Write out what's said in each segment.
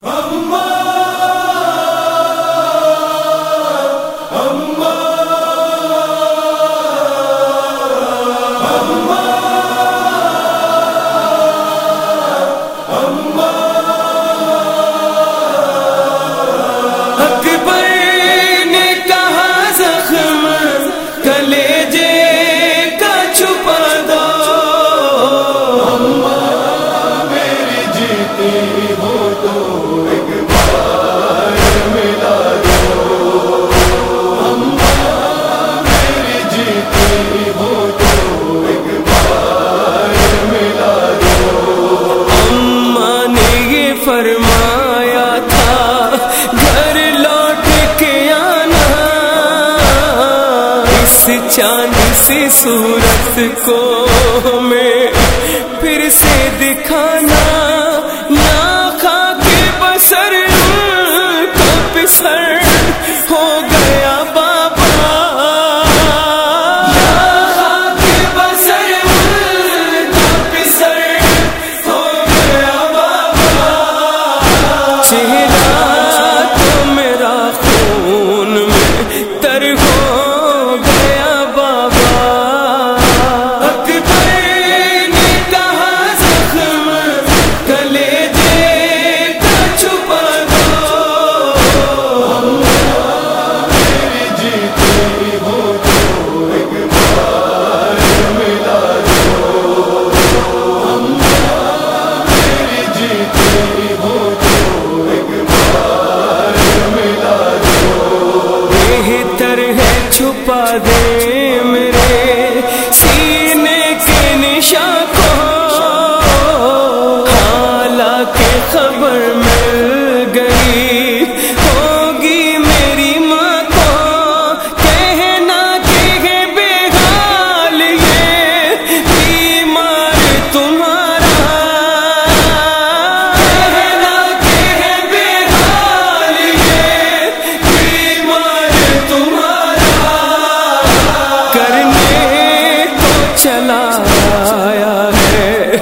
Vamos! کو ہمیں پھر سے دکھانا پدے آیا ہے۔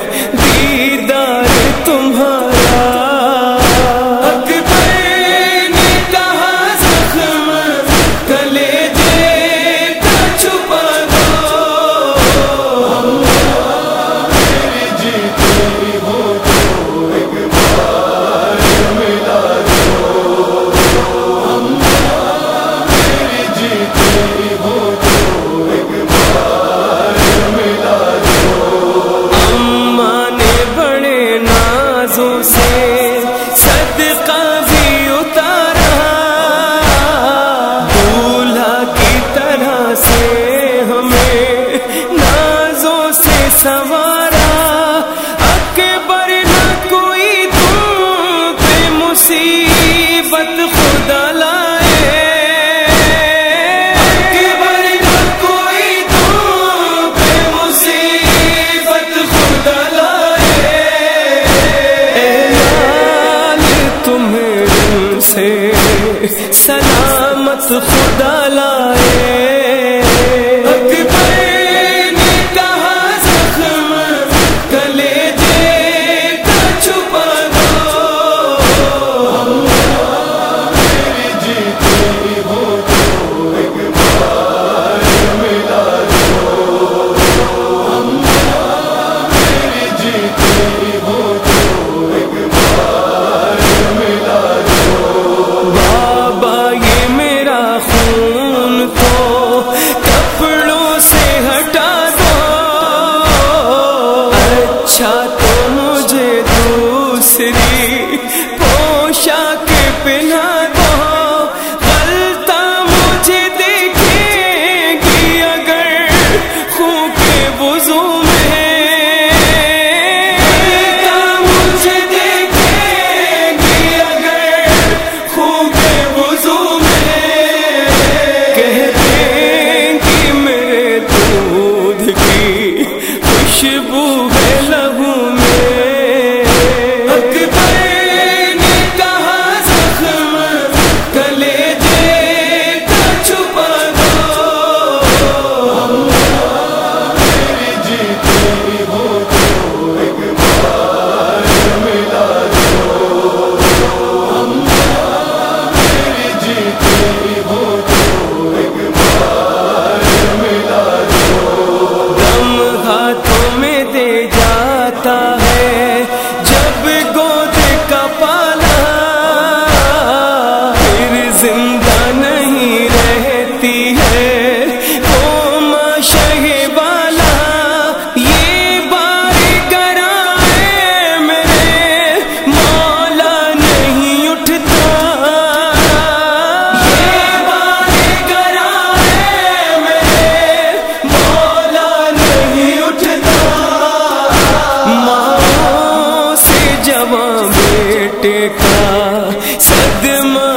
دوسری بیٹے کا صدمہ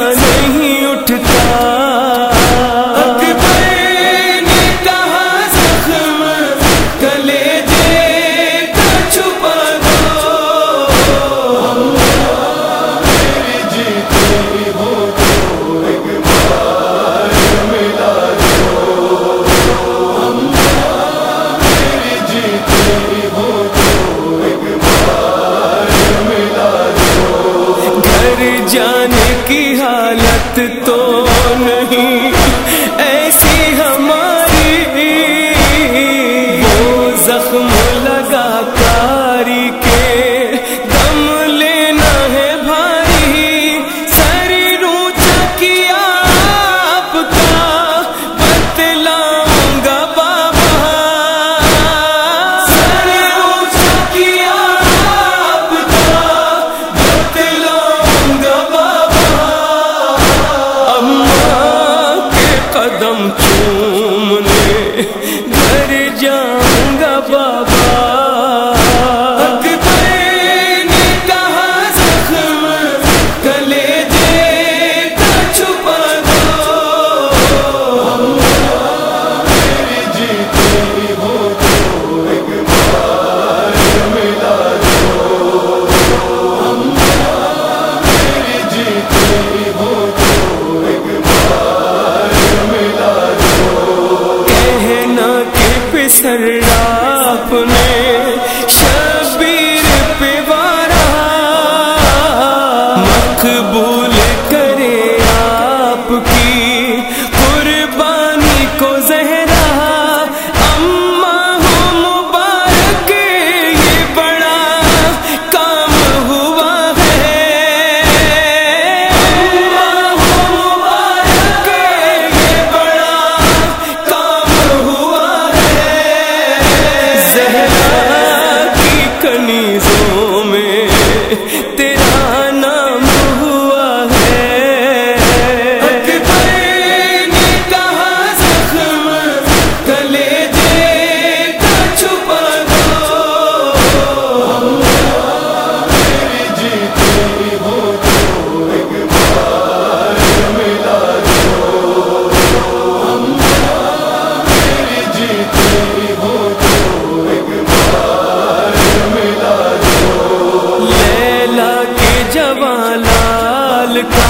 کے